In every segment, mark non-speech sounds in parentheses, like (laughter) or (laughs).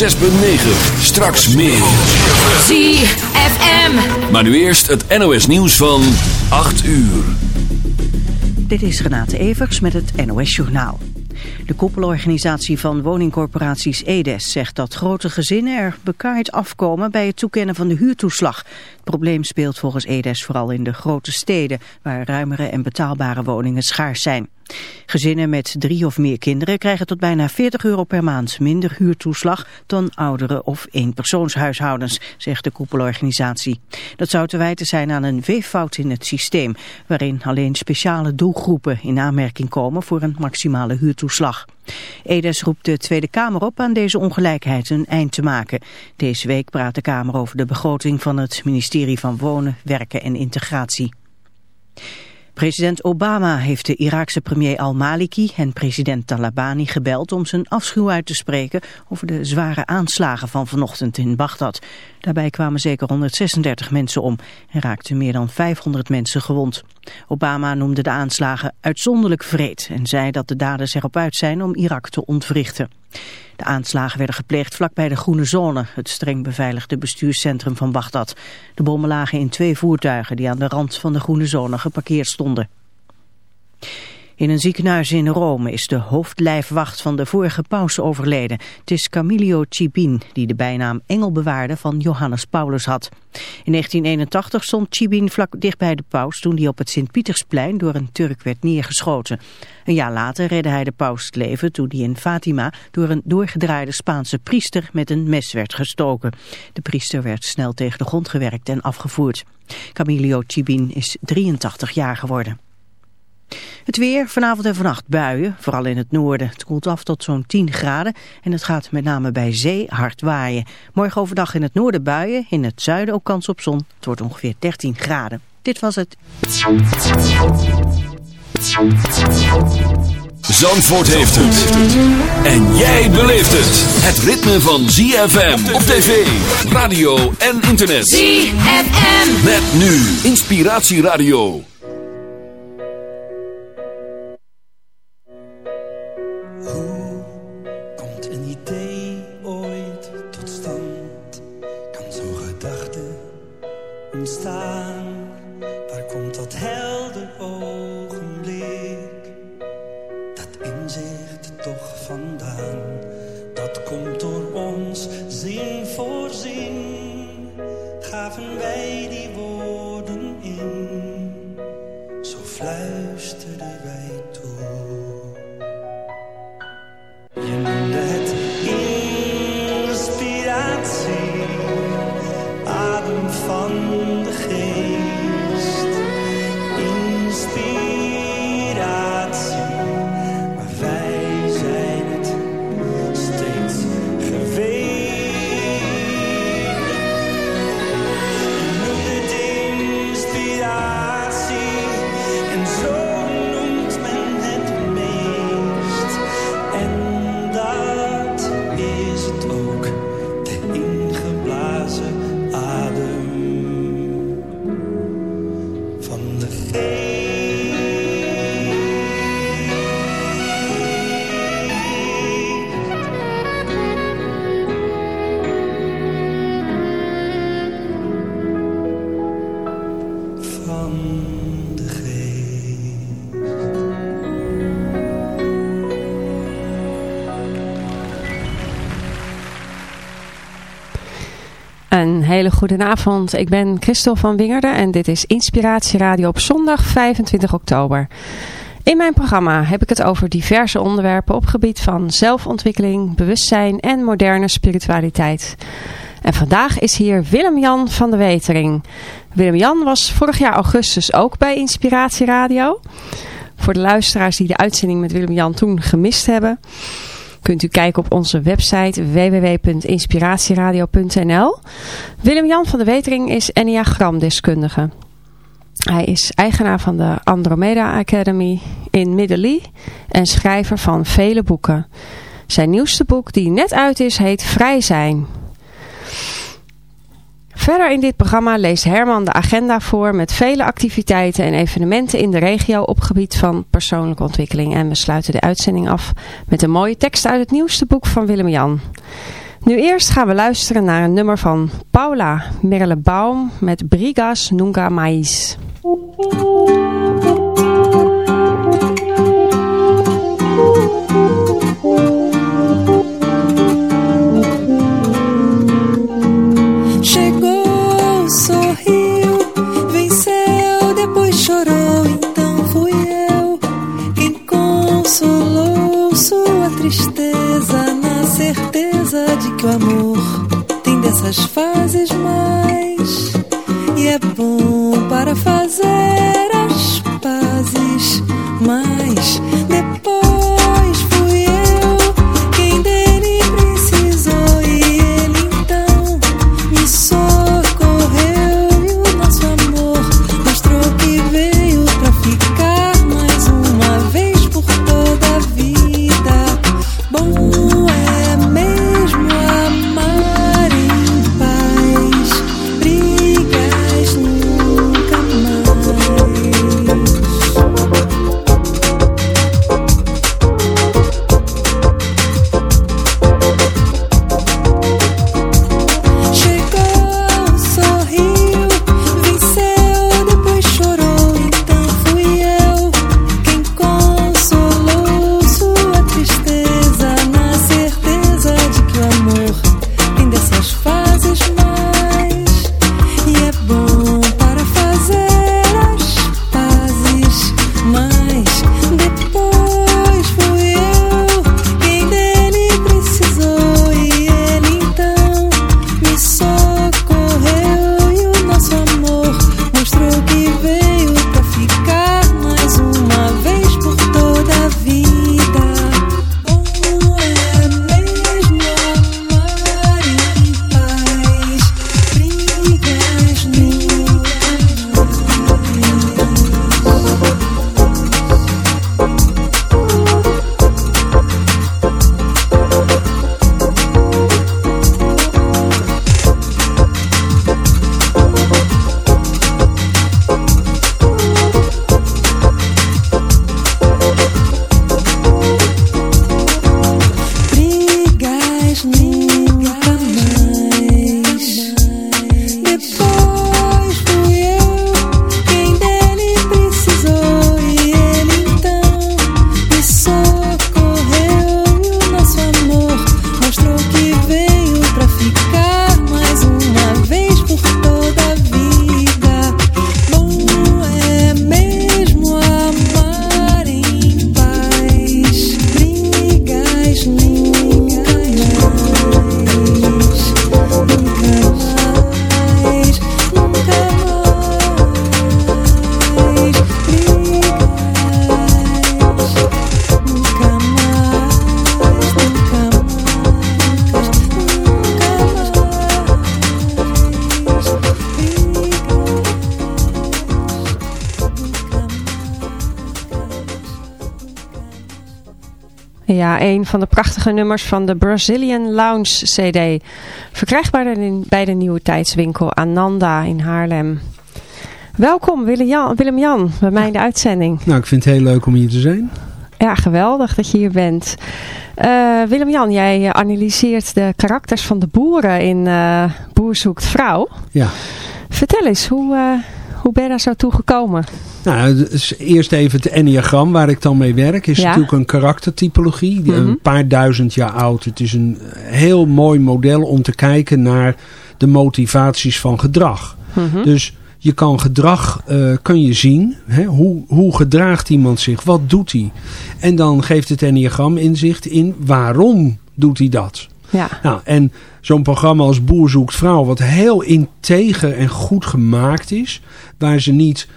6.9. Straks meer. ZFM. Maar nu eerst het NOS nieuws van 8 uur. Dit is Renate Evers met het NOS Journaal. De koepelorganisatie van woningcorporaties EDES zegt dat grote gezinnen er bekaaid afkomen bij het toekennen van de huurtoeslag. Probleem speelt volgens EDES vooral in de grote steden, waar ruimere en betaalbare woningen schaars zijn. Gezinnen met drie of meer kinderen krijgen tot bijna 40 euro per maand minder huurtoeslag dan oudere of eenpersoonshuishoudens, zegt de koepelorganisatie. Dat zou te wijten zijn aan een weeffout in het systeem, waarin alleen speciale doelgroepen in aanmerking komen voor een maximale huurtoeslag. Edes roept de Tweede Kamer op aan deze ongelijkheid een eind te maken. Deze week praat de Kamer over de begroting van het ministerie van Wonen, Werken en Integratie. President Obama heeft de Iraakse premier al-Maliki en president Talabani gebeld om zijn afschuw uit te spreken over de zware aanslagen van vanochtend in Bagdad. Daarbij kwamen zeker 136 mensen om en raakten meer dan 500 mensen gewond. Obama noemde de aanslagen uitzonderlijk vreed en zei dat de daders erop uit zijn om Irak te ontwrichten. De aanslagen werden gepleegd vlakbij de Groene Zone, het streng beveiligde bestuurscentrum van Bagdad. De bommen lagen in twee voertuigen die aan de rand van de Groene Zone geparkeerd stonden. In een ziekenhuis in Rome is de hoofdlijfwacht van de vorige paus overleden. Het is Camilio Cibin, die de bijnaam engelbewaarde van Johannes Paulus had. In 1981 stond Cibin vlak dichtbij de paus toen hij op het Sint-Pietersplein door een Turk werd neergeschoten. Een jaar later redde hij de paus het leven toen hij in Fatima door een doorgedraaide Spaanse priester met een mes werd gestoken. De priester werd snel tegen de grond gewerkt en afgevoerd. Camilio Cibin is 83 jaar geworden. Het weer, vanavond en vannacht buien, vooral in het noorden. Het koelt af tot zo'n 10 graden en het gaat met name bij zee hard waaien. Morgen overdag in het noorden buien, in het zuiden ook kans op zon. Het wordt ongeveer 13 graden. Dit was het. Zandvoort heeft het. En jij beleeft het. Het ritme van ZFM op tv, radio en internet. ZFM. Met nu Inspiratieradio. Een hele goede avond. Ik ben Christel van Wingerden en dit is Inspiratie Radio op zondag 25 oktober. In mijn programma heb ik het over diverse onderwerpen op gebied van zelfontwikkeling, bewustzijn en moderne spiritualiteit. En vandaag is hier Willem-Jan van de Wetering. Willem-Jan was vorig jaar augustus ook bij Inspiratie Radio. Voor de luisteraars die de uitzending met Willem-Jan toen gemist hebben kunt u kijken op onze website www.inspiratieradio.nl. Willem-Jan van de Wetering is Enneagramdeskundige. Hij is eigenaar van de Andromeda Academy in Middelie en schrijver van vele boeken. Zijn nieuwste boek die net uit is heet Vrij zijn. Verder in dit programma leest Herman de agenda voor met vele activiteiten en evenementen in de regio op gebied van persoonlijke ontwikkeling. En we sluiten de uitzending af met een mooie tekst uit het nieuwste boek van Willem-Jan. Nu eerst gaan we luisteren naar een nummer van Paula Merlebaum met Brigas Nunca Mais. Consolou sua tristeza na certeza de que o amor tem dessas fases mais. E é bom para fazer Een van de prachtige nummers van de Brazilian Lounge CD. Verkrijgbaar in- bij de nieuwe tijdswinkel Ananda in Haarlem. Welkom Willem-Jan Willem bij mij in de uitzending. Nou, ik vind het heel leuk om hier te zijn. Ja, geweldig dat je hier bent. Eh, Willem-Jan, jij analyseert de karakters van de boeren in eh Boer zoekt vrouw. Ja. Vertel eens, hoe, eh, hoe ben je daar zo toe gekomen? Nou, dus eerst even het enneagram waar ik dan mee werk. Is Ja. natuurlijk een karaktertypologie. Mhm. Een paar duizend jaar oud. Het is een heel mooi model om te kijken naar de motivaties van gedrag. Mhm. Dus je kan gedrag eh, kun je zien. Hè? Hoe, hoe gedraagt iemand zich? Wat doet hij? En dan geeft het enneagram inzicht in waarom doet hij dat. Ja, Nou, en zo'n programma als Boer zoekt vrouw, wat heel integer en goed gemaakt is, waar ze niet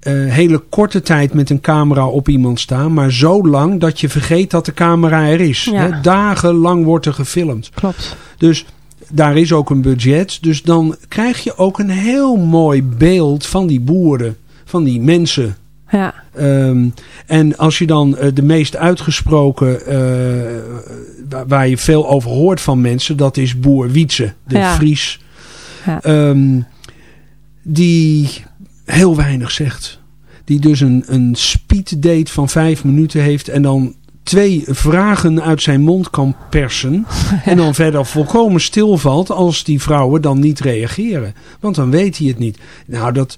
eh, hele korte tijd met een camera op iemand staan, maar zo lang dat je vergeet dat de camera er is. Ja. Hè? Dagenlang wordt er gefilmd. klopt. Dus daar is ook een budget. Dus dan krijg je ook een heel mooi beeld van die boeren, van die mensen. Ja, Ehm, en als je dan eh, de meest uitgesproken, eh, waar, je veel over hoort van mensen, dat is boer Wietse, de Ja. Fries. Ja. Ehm, die heel weinig zegt. Die dus een, een speed date van vijf minuten heeft en dan twee vragen uit zijn mond kan persen. (laughs) En dan verder volkomen stilvalt als die vrouwen dan niet reageren. Want dan weet hij het niet. Nou, dat,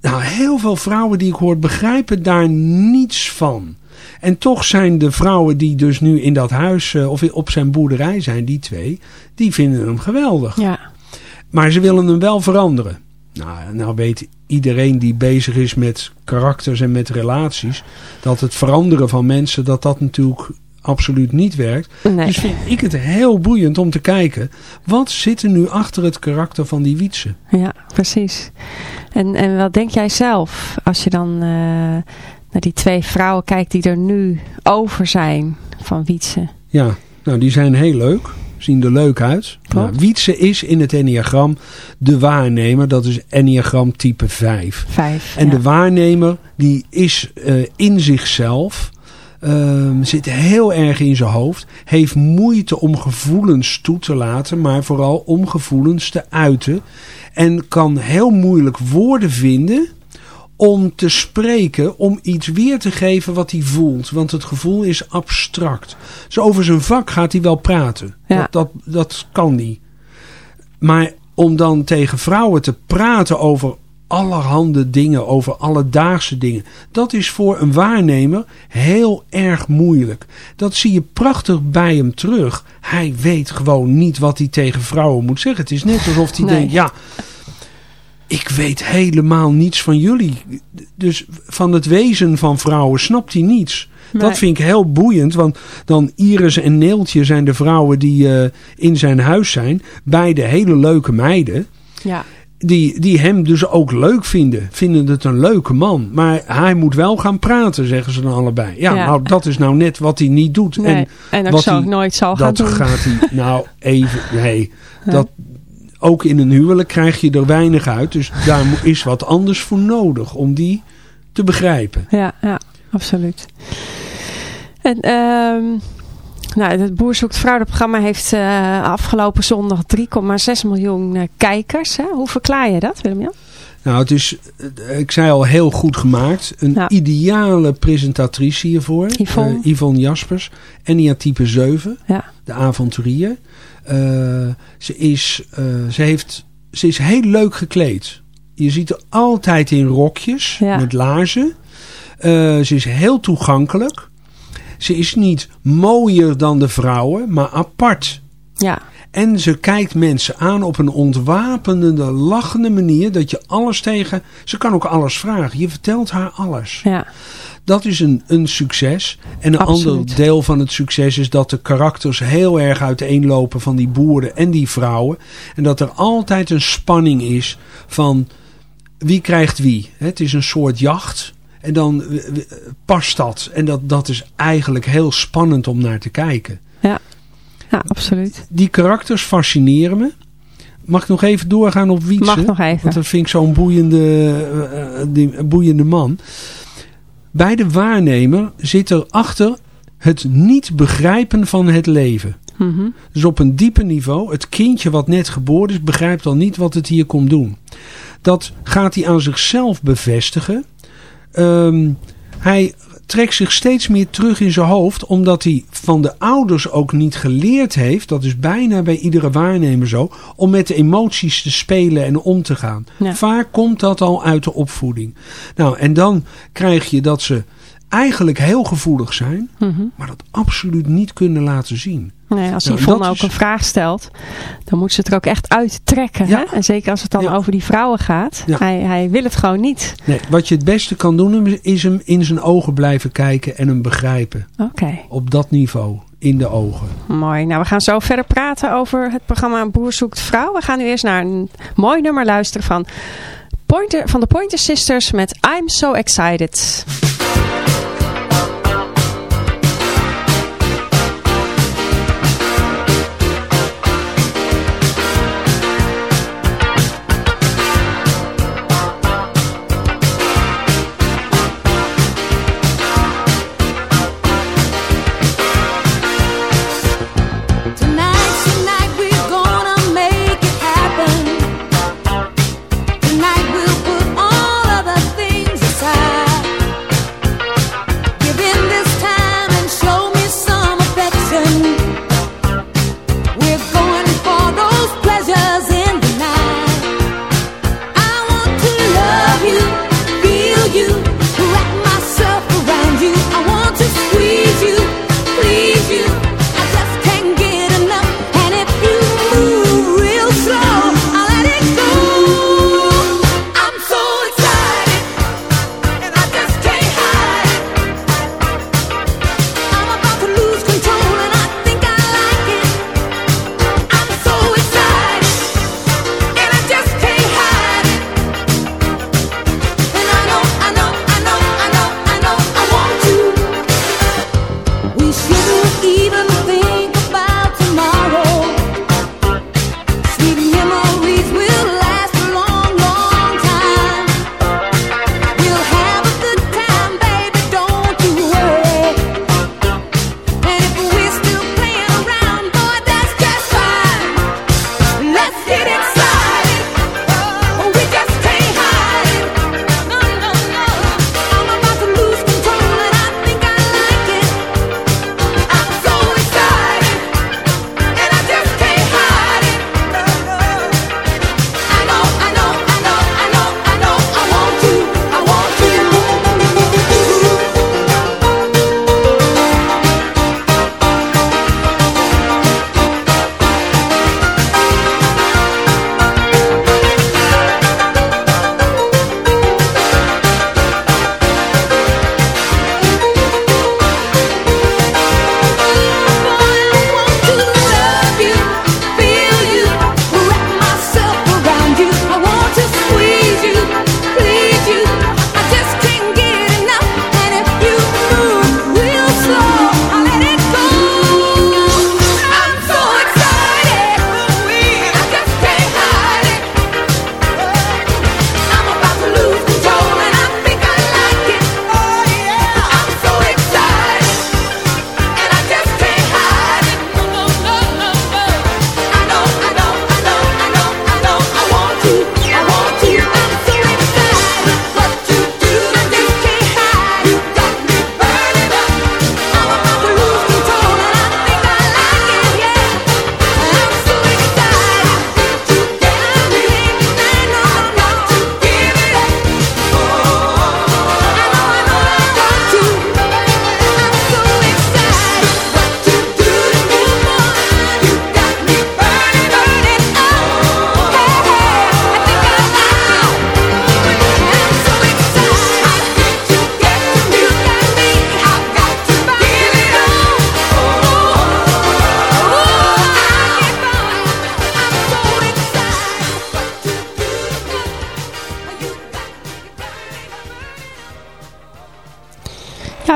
nou, heel veel vrouwen die ik hoor begrijpen daar niets van. En toch zijn de vrouwen die dus nu in dat huis eh, of op zijn boerderij zijn, die twee, die vinden hem geweldig. Ja. Maar ze willen hem wel veranderen. Nou, nou weet iedereen die bezig is met karakters en met relaties, dat het veranderen van mensen, dat dat natuurlijk absoluut niet werkt. Nee. Dus vind ik het heel boeiend om te kijken, wat zit er nu achter het karakter van die Wietse? Ja, precies. En, en wat denk jij zelf als je dan eh, naar die twee vrouwen kijkt die er nu over zijn van Wietse? Ja, nou die zijn heel leuk. Zien er leuk uit. Nou, Wietse is in het enneagram de waarnemer. Dat is enneagram type 5. Vijf. En ja. de waarnemer die is eh, in zichzelf. ehm, zit heel erg in zijn hoofd. Heeft moeite om gevoelens toe te laten. Maar vooral om gevoelens te uiten. En kan heel moeilijk woorden vinden om te spreken, om iets weer te geven wat hij voelt. Want het gevoel is abstract. Dus over zijn vak gaat hij wel praten. Ja. Dat, dat, dat kan hij. Maar om dan tegen vrouwen te praten over allerhande dingen, over alledaagse dingen. Dat is voor een waarnemer heel erg moeilijk. Dat zie je prachtig bij hem terug. Hij weet gewoon niet wat hij tegen vrouwen moet zeggen. Het is net alsof hij Nee. denkt, ja, ik weet helemaal niets van jullie. Dus van het wezen van vrouwen snapt hij niets. Nee. Dat vind ik heel boeiend, want dan Iris en Neeltje zijn de vrouwen die eh, in zijn huis zijn. Beide hele leuke meiden. Ja. Die, die hem dus ook leuk vinden. Vinden het een leuke man. Maar hij moet wel gaan praten, zeggen ze dan allebei. Ja, Ja. nou dat is nou net wat hij niet doet. Nee. En En, ook wat zo hij- nooit zal gaan dat doen. gaat hij (laughs) nou even... Nee, dat, ook in een huwelijk krijg je er weinig uit. Dus daar is wat anders voor nodig om die te begrijpen. Ja, ja, absoluut. En, ehm nou, het Boer Zoekt Vrouw, dat programma heeft eh, afgelopen zondag 3,6 miljoen eh, kijkers. Hè? Hoe verklaar je dat, Willem-Jan? Nou, het is, eh, ik zei al, heel goed gemaakt. Een ideale presentatrice hiervoor. Yvonne. Yvonne Jaspers. Enia type 7. Ja. De avonturier. Ze, is, ze, heeft, ze is heel leuk gekleed. Je ziet er altijd in rokjes Ja. met laarzen. Ze is heel toegankelijk. Ze is niet mooier dan de vrouwen, maar apart. Ja, En ze kijkt mensen aan op een ontwapenende, lachende manier. Dat je alles tegen... Ze kan ook alles vragen. Je vertelt haar alles. ja, Dat is een, een succes. En een Absoluut. ander deel van het succes is dat de karakters heel erg uiteenlopen van die boeren en die vrouwen. En dat er altijd een spanning is van wie krijgt wie. Het is een soort jacht. En dan eh, eh, past dat. En dat, dat is eigenlijk heel spannend om naar te kijken. ja, absoluut. Die karakters fascineren me. Mag ik nog even doorgaan op Wietse? Mag nog even. Want dat vind ik zo'n boeiende, eh, die- boeiende man. Bij de waarnemer zit er achter het niet begrijpen van het leven. Mhm. Dus op een diepe niveau, het kindje wat net geboren is, begrijpt al niet wat het hier komt doen. Dat gaat hij aan zichzelf bevestigen. Ehm, hij trekt zich steeds meer terug in zijn hoofd, omdat hij van de ouders ook niet geleerd heeft, dat is bijna bij iedere waarnemer zo, om met de emoties te spelen en om te gaan. Ja. Vaak komt dat al uit de opvoeding. Nou, en dan krijg je dat ze eigenlijk heel gevoelig zijn, Mhm. maar dat absoluut niet kunnen laten zien. Nee, als Nou, Yvonne ook is- een vraag stelt, dan moet ze het er ook echt uittrekken. Ja. Hè? En zeker als het dan Ja. over die vrouwen gaat. Ja. Hij, hij wil het gewoon niet. Nee, wat je het beste kan doen is hem in zijn ogen blijven kijken en hem begrijpen. Oké, Op dat niveau, in de ogen. mooi. Nou, we gaan zo verder praten over het programma Boer zoekt vrouw. We gaan nu eerst naar een mooi nummer luisteren van, Pointer, van de Pointer Sisters met I'm So Excited.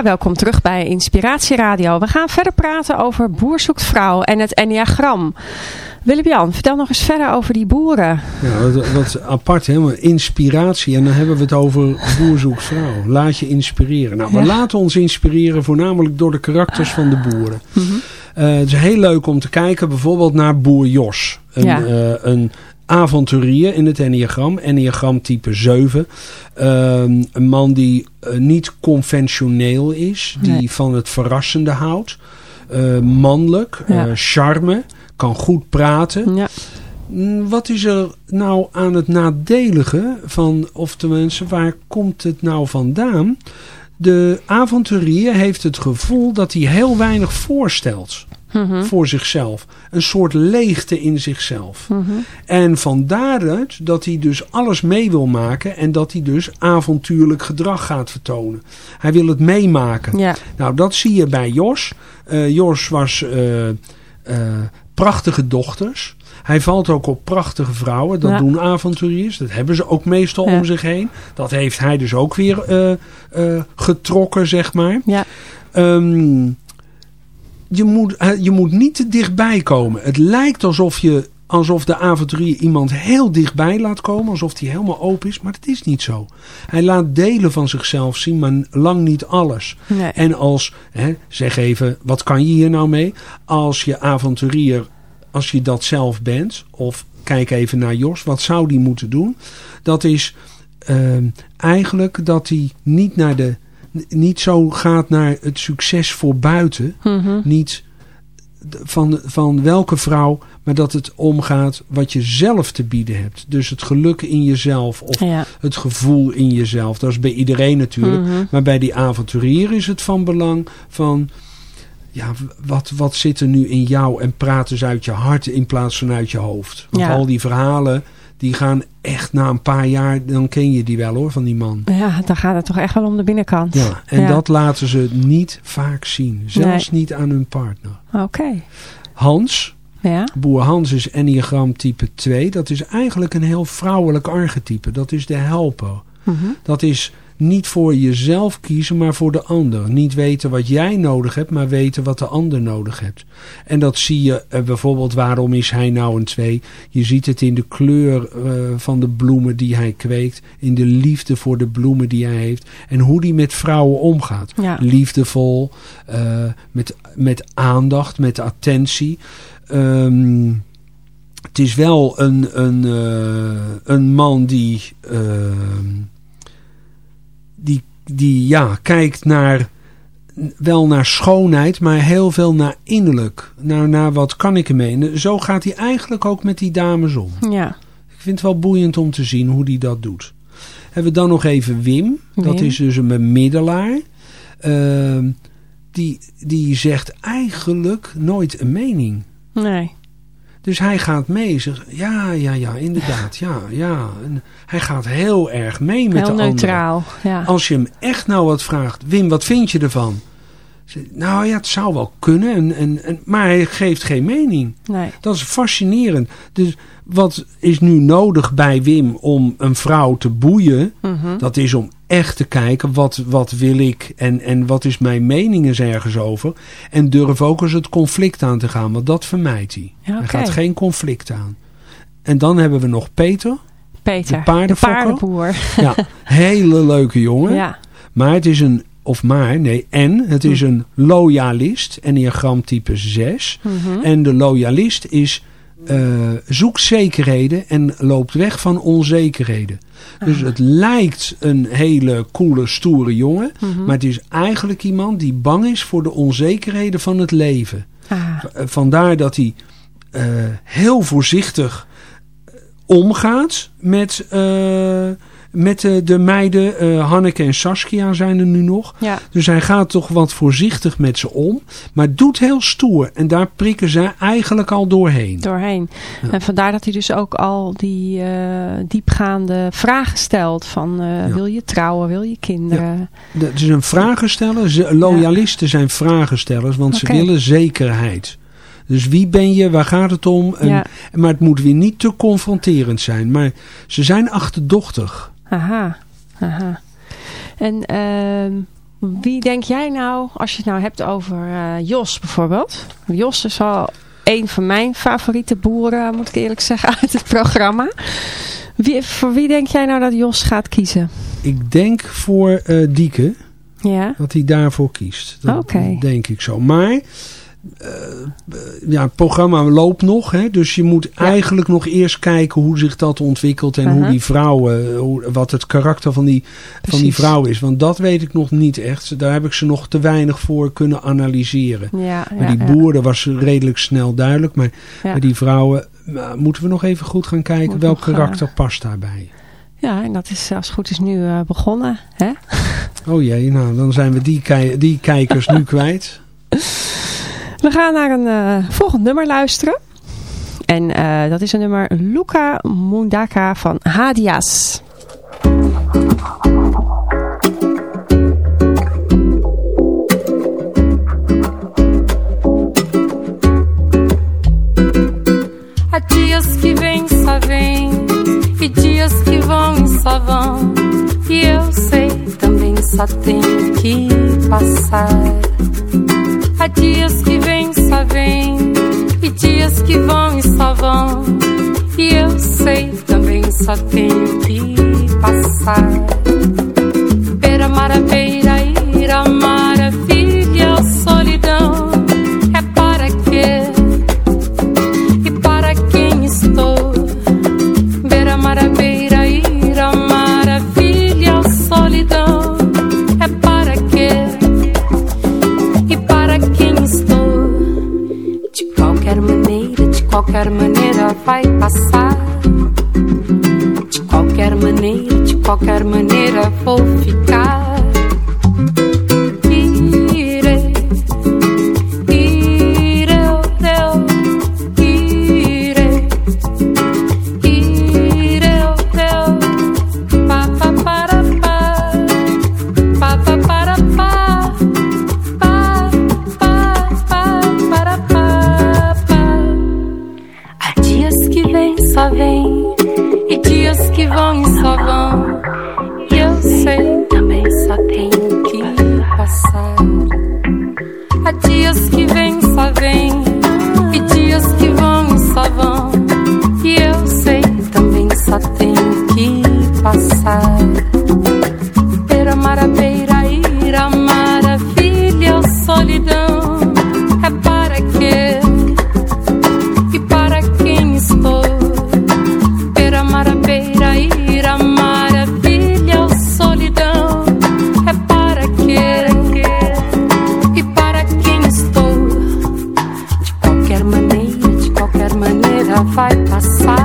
Welkom terug bij Inspiratie Radio. We gaan verder praten over Boer zoekt vrouw en het Enneagram. Willem-Jan, vertel nog eens verder over die boeren. Ja, wat, wat apart, helemaal inspiratie. En dan hebben we het over boer zoekt vrouw. Laat je inspireren. Nou, we Ja. laten ons inspireren voornamelijk door de karakters van de boeren. Mhm. Eh, het is heel leuk om te kijken bijvoorbeeld naar boer Jos. Een, Ja. eh, een avonturier in het enneagram. Enneagram type 7. Ehm, een man die eh, niet conventioneel is. Die Nee. van het verrassende houdt. Eh, mannelijk. Ja. eh, charme. Kan goed praten. Ja. Mm, Wat is er nou aan het nadelige van, of tenminste, waar komt het nou vandaan? De avonturier heeft het gevoel dat hij heel weinig voorstelt Mhm. voor zichzelf. Een soort leegte in zichzelf. Mhm. En van daaruit dat hij dus alles mee wil maken en dat hij dus avontuurlijk gedrag gaat vertonen. Hij wil het meemaken. Ja. Nou, dat zie je bij Jos. Eh, Jos was eh, eh, prachtige dochters. Hij valt ook op prachtige vrouwen. Dat Ja. doen avonturiers. Dat hebben ze ook meestal Ja. om zich heen. Dat heeft hij dus ook weer getrokken, zeg maar. Ja. Ehm, je, moet, eh, je moet niet te dichtbij komen. Het lijkt alsof, je, alsof de avonturier iemand heel dichtbij laat komen. Alsof hij helemaal open is. Maar dat is niet zo. Hij laat delen van zichzelf zien, maar lang niet alles. Nee. En als, hè, zeg even, wat kan je hier nou mee? Als je avonturier, als je dat zelf bent, of kijk even naar Jos, wat zou die moeten doen? Dat is ehm, eigenlijk dat hij niet, naar de, niet zo gaat naar het succes voor buiten. Mhm. Niet van, van welke vrouw, maar dat het omgaat wat je zelf te bieden hebt. Dus het geluk in jezelf of Ja. het gevoel in jezelf. Dat is bij iedereen natuurlijk. Mhm. Maar bij die avonturier is het van belang van... Ja, wat, wat zit er nu in jou? En praat eens uit je hart in plaats van uit je hoofd. Want Ja. al die verhalen, die gaan echt na een paar jaar... Dan ken je die wel hoor, van die man. Ja, dan gaat het toch echt wel om de binnenkant. Ja, en Ja. dat laten ze niet vaak zien. Zelfs niet aan hun partner. Oké. Hans, Ja. boer Hans is enneagram type 2. Dat is eigenlijk een heel vrouwelijk archetype. Dat is de helper. Mhm. Dat is niet voor jezelf kiezen, maar voor de ander. Niet weten wat jij nodig hebt, maar weten wat de ander nodig hebt. En dat zie je eh, bijvoorbeeld, waarom is hij nou een 2? Je ziet het in de kleur eh, van de bloemen die hij kweekt. In de liefde voor de bloemen die hij heeft. En hoe die met vrouwen omgaat. Ja. Liefdevol, eh, met, met aandacht, met attentie. Ehm, het is wel een, een, een man die, ehm, die, ja, kijkt naar, wel naar schoonheid, maar heel veel naar innerlijk. Naar, naar wat kan ik ermee. En zo gaat hij eigenlijk ook met die dames om. Ja. Ik vind het wel boeiend om te zien hoe hij dat doet. Hebben we dan nog even Wim. Dat is dus een bemiddelaar. Ehm, die, die zegt eigenlijk nooit een mening. Nee. Dus hij gaat mee. Zegt, ja, ja, ja, inderdaad. Ja, ja. En hij gaat heel erg mee met Heel de anderen. neutraal. Ja. Als je hem echt nou wat vraagt. Wim, wat vind je ervan? Nou ja, het zou wel kunnen. En, en, en, maar hij geeft geen mening. Nee. Dat is fascinerend. Dus wat is nu nodig bij Wim om een vrouw te boeien? Mhm. Dat is om echt te kijken wat, wat wil ik en, en wat is mijn mening eens ergens over. En durf ook eens het conflict aan te gaan, want dat vermijdt hij. Ja, Hij gaat geen conflict aan. En dan hebben we nog Peter. Peter. De paardenboer. Ja, (laughs) hele leuke jongen. Ja. Maar het is een, of maar, nee, en het is een loyalist, enneagram type 6. Mhm. En de loyalist is, eh, zoekt zekerheden en loopt weg van onzekerheden. Dus het lijkt een hele coole, stoere jongen. Mhm. Maar het is eigenlijk iemand die bang is voor de onzekerheden van het leven. Ah. Eh, Vandaar dat hij eh, heel voorzichtig omgaat met, met de, de meiden. Eh, Hanneke en Saskia zijn er nu nog. Ja. Dus hij gaat toch wat voorzichtig met ze om. Maar doet heel stoer. En daar prikken ze eigenlijk al doorheen. doorheen. Ja. En vandaar dat hij dus ook al die eh, diepgaande vragen stelt. Van eh, Ja. wil je trouwen, wil je kinderen? Dat is een vragensteller. Loyalisten zijn vragenstellers, want ze willen zekerheid. Dus wie ben je, waar gaat het om? En, Ja. Maar het moet weer niet te confronterend zijn. Maar ze zijn achterdochtig. Aha. Aha. En ehm, Wie denk jij nou, als je het nou hebt over eh, Jos bijvoorbeeld. Jos is wel een van mijn favoriete boeren, moet ik eerlijk zeggen, (laughs) uit het programma. Wie, voor wie denk jij nou dat Jos gaat kiezen? Ik denk voor eh Dieke. Ja? dat hij daarvoor kiest. Dat Oké. denk ik zo. Maar eh, ja, het programma loopt nog. Hè, dus je moet eigenlijk nog eerst kijken hoe zich dat ontwikkelt. En hoe Aha. die vrouwen, hoe, wat het karakter van die, van die vrouw is. Want dat weet ik nog niet echt. Daar heb ik ze nog te weinig voor kunnen analyseren. Ja, Maar ja, die boeren was redelijk snel duidelijk. Maar die vrouwen nou, moeten we nog even goed gaan kijken Moet welk eh, karakter past daarbij. Ja, en dat is als het goed is nu eh, begonnen. Hè? Oh jee, nou dan zijn we die, die kijkers nu (laughs) kwijt. We gaan naar een eh, volgend nummer luisteren. En eh, dat is een nummer Luca Mundaka van Hadias. Há dias que vêm, só vêm, e dias que vão e só vão. E eu sei, também só tem que passar. Há dias que vêm, e dias que vão e só vão. E eu sei, também só tem que passar. Passar.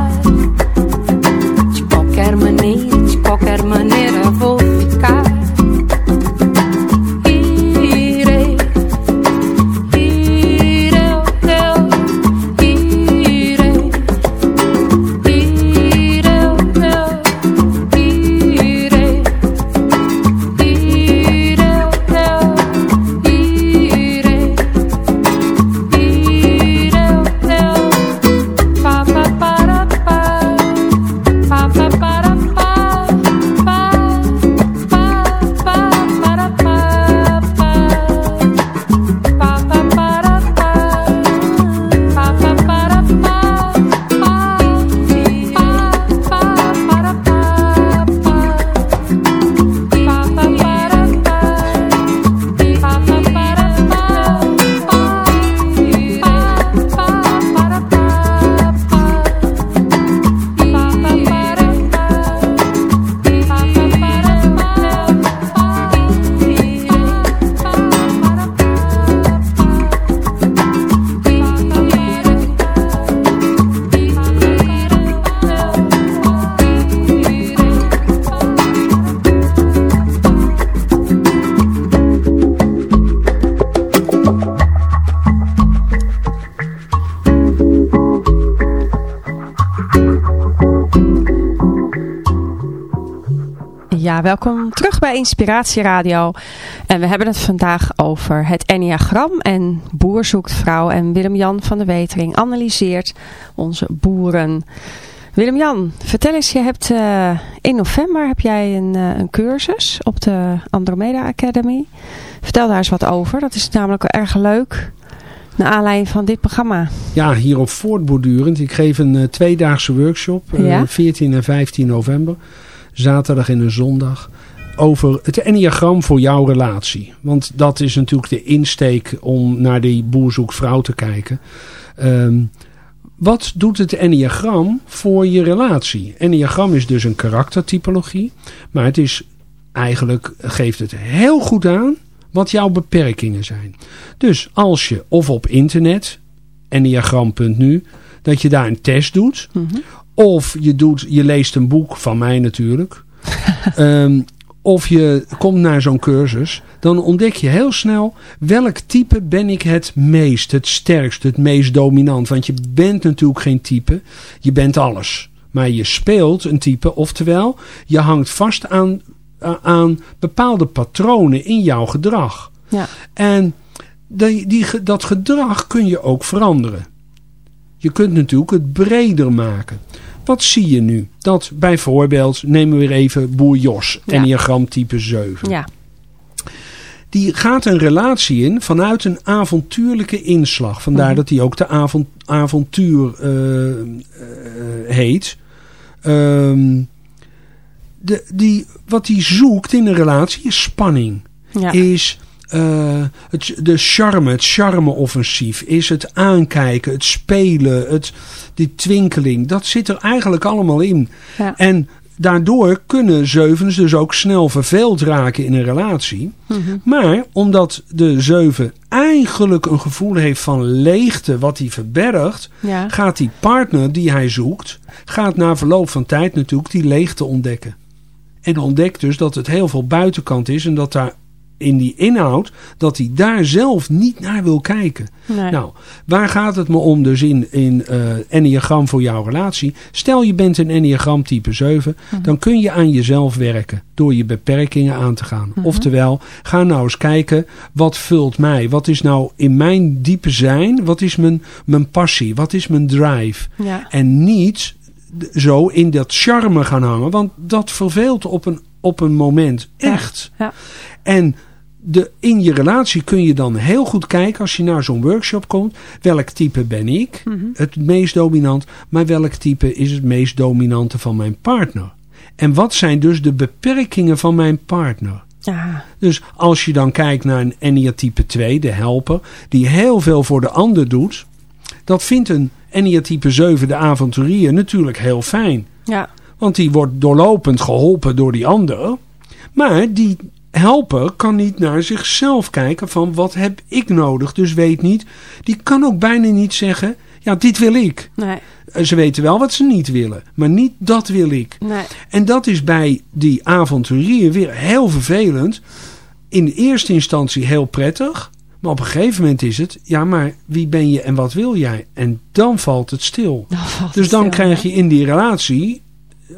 Welkom terug bij Inspiratie Radio. En we hebben het vandaag over het Enneagram en Boer zoekt vrouw. En Willem-Jan van der Wetering analyseert onze boeren. Willem-Jan, vertel eens, je hebt eh, in november heb jij een, eh, een cursus op de Andromeda Academy. Vertel daar eens wat over. Dat is namelijk wel erg leuk. Naar aanleiding van dit programma. Ja, hierop voortbordurend. Ik geef een eh, tweedaagse workshop. eh, Ja. 14 en 15 november. Zaterdag en een zondag. Over het enneagram voor jouw relatie. Want dat is natuurlijk de insteek om naar die boer zoekt vrouw te kijken. Ehm, wat doet het enneagram voor je relatie? Enneagram is dus een karaktertypologie. Maar het is eigenlijk, geeft het heel goed aan wat jouw beperkingen zijn. Dus als je of op internet, enneagram.nu, dat je daar een test doet. Of je, doet, je leest een boek van mij natuurlijk. (laughs) Ehm, of je komt naar zo'n cursus. Dan ontdek je heel snel welk type ben ik het meest, het sterkst, het meest dominant. Want je bent natuurlijk geen type. Je bent alles. Maar je speelt een type. Oftewel, je hangt vast aan, aan bepaalde patronen in jouw gedrag. Ja. En die, die, dat gedrag kun je ook veranderen. Je kunt natuurlijk het breder maken. Wat zie je nu? Dat bijvoorbeeld, nemen we weer even boer Jos, enneagram type 7. Ja. Die gaat een relatie in vanuit een avontuurlijke inslag. Vandaar Mhm. dat hij ook de avont, avontuur eh, eh, heet. Ehm, de, die, wat hij zoekt in een relatie is spanning Ja. is eh, het, de charme, het charme-offensief, is het aankijken, het spelen, het, die twinkeling. Dat zit er eigenlijk allemaal in. Ja. En daardoor kunnen zevens dus ook snel verveeld raken in een relatie. Mhm. Maar omdat de zeven eigenlijk een gevoel heeft van leegte wat hij verbergt, Ja. gaat die partner die hij zoekt, gaat na verloop van tijd natuurlijk die leegte ontdekken. En ontdekt dus dat het heel veel buitenkant is en dat daar in die inhoud, dat hij daar zelf niet naar wil kijken. Nee. Nou, waar gaat het me om dus in, in eh enneagram voor jouw relatie? Stel je bent een enneagram type 7, Mhm. dan kun je aan jezelf werken door je beperkingen aan te gaan. Mhm. Oftewel, ga nou eens kijken, wat vult mij? Wat is nou in mijn diepe zijn? Wat is mijn, mijn passie? Wat is mijn drive? Ja. En niet zo in dat charme gaan hangen, want dat verveelt op een, op een moment echt. Ja. En de, in je relatie kun je dan heel goed kijken als je naar zo'n workshop komt. Welk type ben ik? Mhm. Het meest dominant. Maar welk type is het meest dominante van mijn partner? En wat zijn dus de beperkingen van mijn partner? Ja. Dus als je dan kijkt naar een Enia type 2, de helper, die heel veel voor de ander doet. Dat vindt een Enia type 7, de avonturier, natuurlijk heel fijn. Ja. Want die wordt doorlopend geholpen door die ander. Maar die helper kan niet naar zichzelf kijken van wat heb ik nodig. Dus weet niet. Die kan ook bijna niet zeggen, ja dit wil ik. Nee. Eh, Ze weten wel wat ze niet willen. Maar niet dat wil ik. Nee. En dat is bij die avonturier weer heel vervelend. In de eerste instantie heel prettig. Maar op een gegeven moment is het, ja maar wie ben je en wat wil jij? En dan valt het stil. Valt Dus dan stil, krijg je in die relatie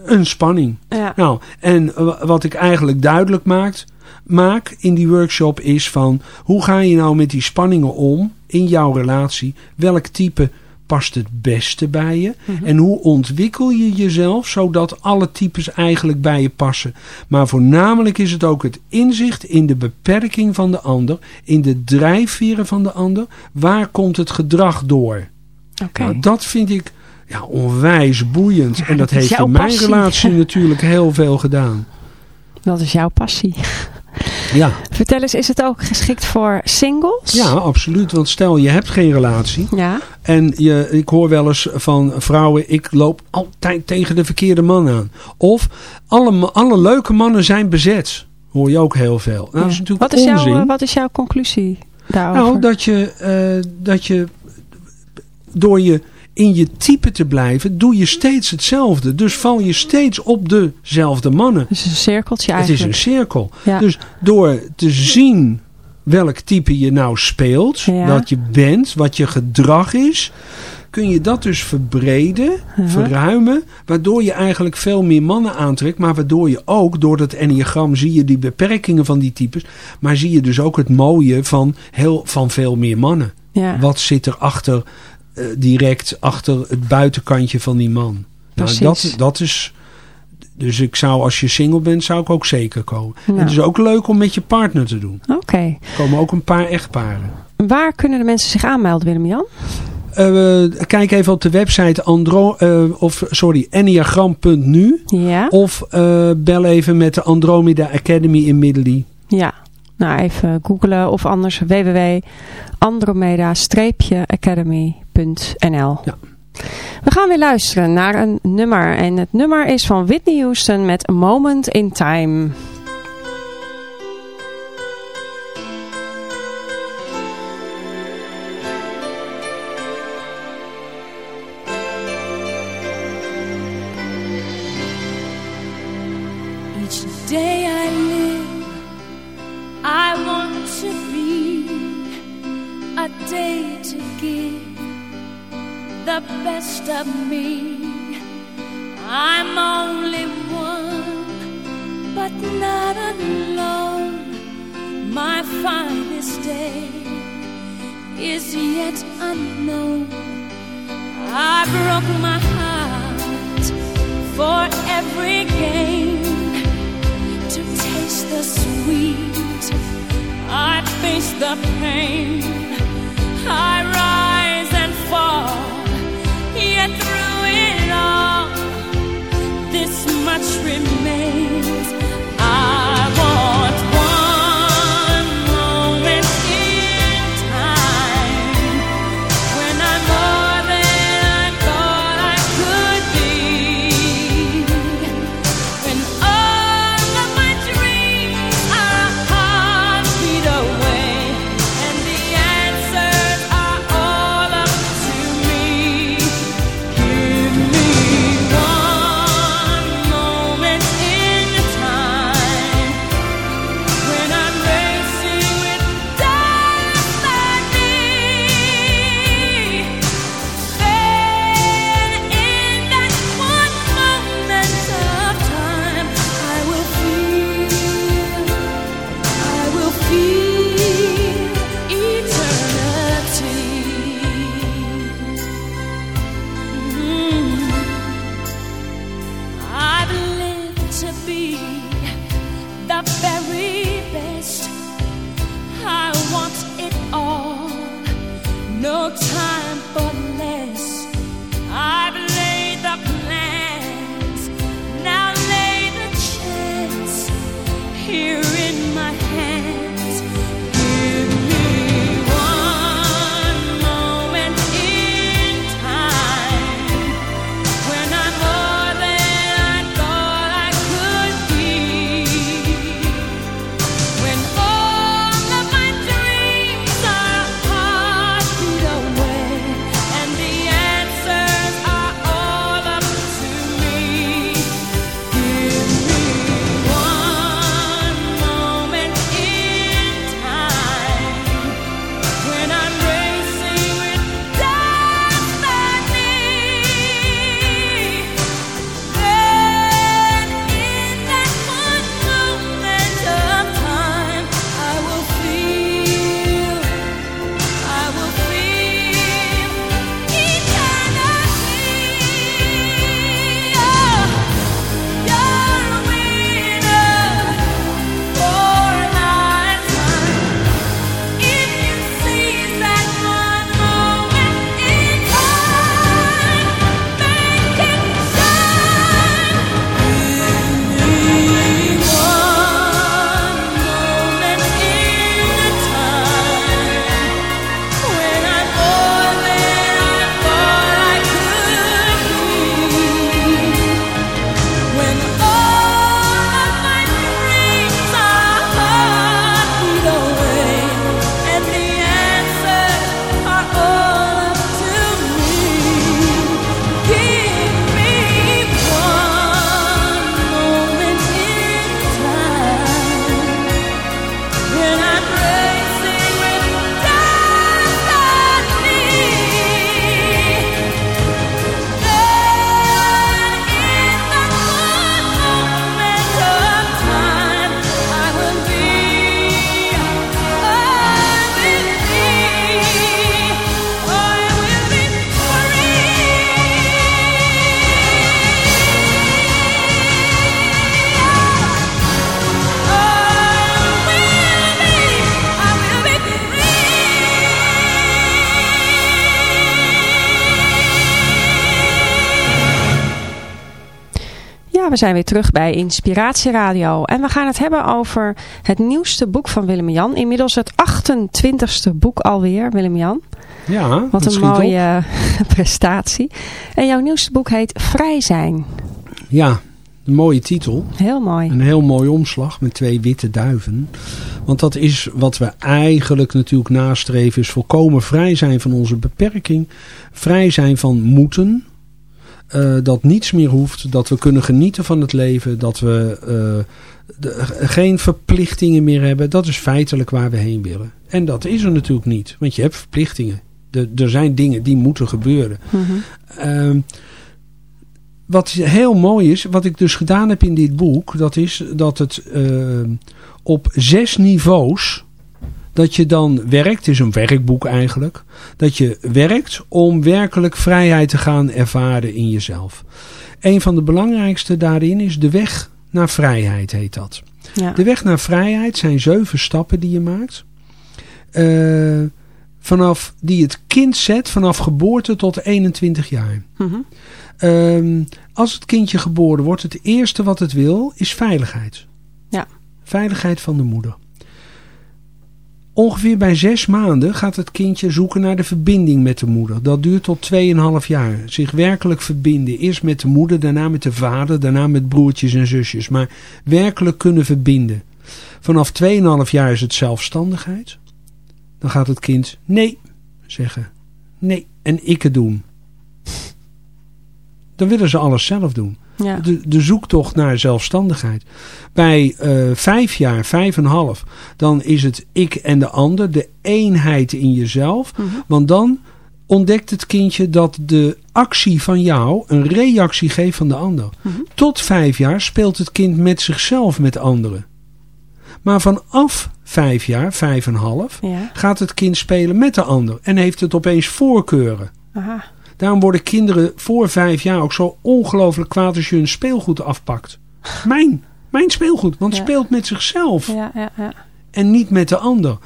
een spanning. Ja. Nou, en wa- wat ik eigenlijk duidelijk maakt, maak in die workshop is van... hoe ga je nou met die spanningen om in jouw relatie? Welk type past het beste bij je? Mhm. En hoe ontwikkel je jezelf zodat alle types eigenlijk bij je passen? Maar voornamelijk is het ook het inzicht in de beperking van de ander... in de drijfveren van de ander. Waar komt het gedrag door? Nou, dat vind ik ja, onwijs boeiend. en dat heeft in mijn passie. relatie natuurlijk heel veel gedaan. Dat is jouw passie. Ja, Vertel eens, is het ook geschikt voor singles? ja, absoluut. Want stel je hebt geen relatie. Ja. En je, ik hoor wel eens van vrouwen, ik loop altijd tegen de verkeerde man aan. Of alle, alle leuke mannen zijn bezet. Hoor je ook heel veel. Nou, dat is natuurlijk wat, is onzin. jouw, wat is jouw conclusie daarover? Nou, dat je, eh, dat je door je in je type te blijven, doe je steeds hetzelfde. Dus val je steeds op dezelfde mannen. Het is een cirkeltje Het is eigenlijk. een cirkel. Ja. Dus door te zien welk type je nou speelt, Ja. dat je bent, wat je gedrag is, kun je dat dus verbreden, verruimen, waardoor je eigenlijk veel meer mannen aantrekt, maar waardoor je ook, door dat enneagram zie je die beperkingen van die types, maar zie je dus ook het mooie van, heel, van veel meer mannen. ja. Wat zit er eh, direct achter het buitenkantje van die man? Nou, Precies. dat, dat is Dus ik zou, als je single bent, zou ik ook zeker komen. En het is ook leuk om met je partner te doen. Oké. Er komen ook een paar echtparen. Waar kunnen de mensen zich aanmelden, Willem-Jan? Eh, kijk even op de website andro, eh, of, sorry, enneagram.nu. Ja. Of bel even met de Andromeda Academy in Middelie. Ja. Nou, even googlen of anders www.andromeda-academy.nl Ja. We gaan weer luisteren naar een nummer. En het nummer is van Whitney Houston met A Moment in Time. A day to give the best of me. I'm only one, but not alone. My finest day is yet unknown. I broke my heart for every gain to taste the sweet. I face the pain. I rise and fall. Yet through it all, this much remains. I want zijn weer terug bij Inspiratie Radio. En we gaan het hebben over het nieuwste boek van Willem-Jan. Inmiddels het 28ste boek alweer, Willem-Jan. Ja, Wat een op. mooie (laughs) prestatie. En jouw nieuwste boek heet Vrij zijn. Ja, een mooie titel. Heel mooi. Een heel mooi omslag met twee witte duiven. Want dat is wat we eigenlijk natuurlijk nastreven. Is volkomen vrij zijn van onze beperking. Vrij zijn van moeten. Eh, dat niets meer hoeft. Dat we kunnen genieten van het leven. Dat we eh, de- geen verplichtingen meer hebben. Dat is feitelijk waar we heen willen. En dat is er natuurlijk niet. Want je hebt verplichtingen. De- er zijn dingen die moeten gebeuren. Mhm. Ehm, wat heel mooi is, wat ik dus gedaan heb in dit boek, dat is dat het ehm, op zes niveaus, dat je dan werkt, het is een werkboek eigenlijk, dat je werkt om werkelijk vrijheid te gaan ervaren in jezelf. Een van de belangrijkste daarin is de weg naar vrijheid, heet dat. Ja. De weg naar vrijheid zijn zeven stappen die je maakt. Eh, vanaf die het kind zet vanaf geboorte tot 21 jaar. Mhm. Ehm, als het kindje geboren wordt, het eerste wat het wil is veiligheid. Ja. Veiligheid van de moeder. Ongeveer bij zes maanden gaat het kindje zoeken naar de verbinding met de moeder. Dat duurt tot 2,5 jaar. Zich werkelijk verbinden. Eerst met de moeder, daarna met de vader, daarna met broertjes en zusjes. Maar werkelijk kunnen verbinden. Vanaf 2,5 jaar is het zelfstandigheid. Dan gaat het kind nee zeggen. Nee, en ik het doen. Dan willen ze alles zelf doen. Ja. De, de zoektocht naar zelfstandigheid. Bij eh, vijf jaar, vijf en een half, dan is het ik en de ander, de eenheid in jezelf. Mhm. Want dan ontdekt het kindje dat de actie van jou een reactie geeft van de ander. Mhm. Tot vijf jaar speelt het kind met zichzelf met anderen. Maar vanaf vijf jaar, vijf en een half, Ja. gaat het kind spelen met de ander. En heeft het opeens voorkeuren. Aha. Daarom worden kinderen voor vijf jaar ook zo ongelooflijk kwaad als je hun speelgoed afpakt. Mijn, mijn speelgoed, want Ja. speelt met zichzelf Ja, ja, ja. en niet met de ander.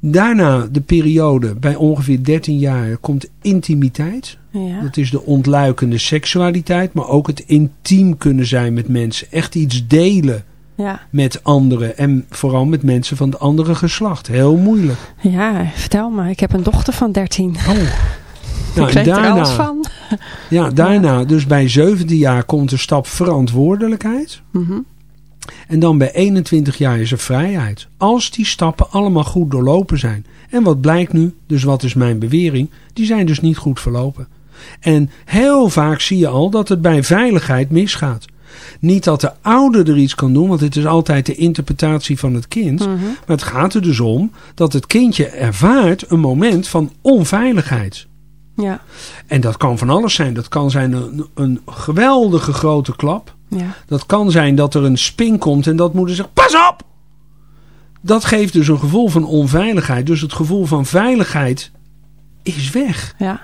Daarna de periode, bij ongeveer 13 jaar, komt intimiteit. Dat is de ontluikende seksualiteit, maar ook het intiem kunnen zijn met mensen. Echt iets delen Ja. met anderen en vooral met mensen van het andere geslacht. Heel moeilijk. ja, vertel me. Ik heb een dochter van 13. Oh. Nou, weet en er alles van. (laughs) Ja, daarna, dus bij 17 jaar komt de stap verantwoordelijkheid. Mhm. En dan bij 21 jaar is er vrijheid. Als die stappen allemaal goed doorlopen zijn. En wat blijkt nu, dus wat is mijn bewering, die zijn dus niet goed verlopen. En heel vaak zie je al dat het bij veiligheid misgaat. Niet dat de ouder er iets kan doen, want het is altijd de interpretatie van het kind. Mhm. Maar het gaat er dus om dat het kindje ervaart een moment van onveiligheid. Ja. En dat kan van alles zijn. Dat kan zijn een, een geweldige grote klap. Ja. Dat kan zijn dat er een spin komt en dat moeder zegt, pas op! Dat geeft dus een gevoel van onveiligheid. Dus het gevoel van veiligheid is weg. Ja.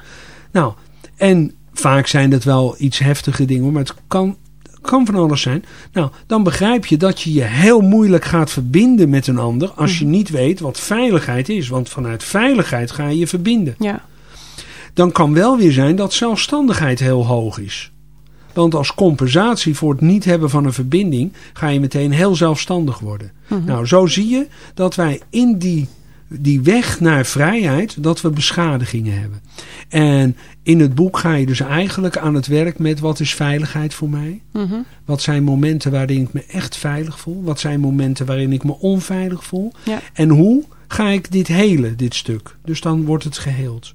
Nou, en vaak zijn dat wel iets heftige dingen, maar het kan, kan van alles zijn. Nou, dan begrijp je dat je je heel moeilijk gaat verbinden met een ander als je niet weet wat veiligheid is. Want vanuit veiligheid ga je je verbinden Ja. Dan kan wel weer zijn dat zelfstandigheid heel hoog is. Want als compensatie voor het niet hebben van een verbinding ga je meteen heel zelfstandig worden. Nou, zo zie je dat wij in die, die weg naar vrijheid, dat we beschadigingen hebben. En in het boek ga je dus eigenlijk aan het werk met wat is veiligheid voor mij? Mhm. Wat zijn momenten waarin ik me echt veilig voel? Wat zijn momenten waarin ik me onveilig voel? Ja. En hoe ga ik dit helen, dit stuk? Dus dan wordt het geheeld.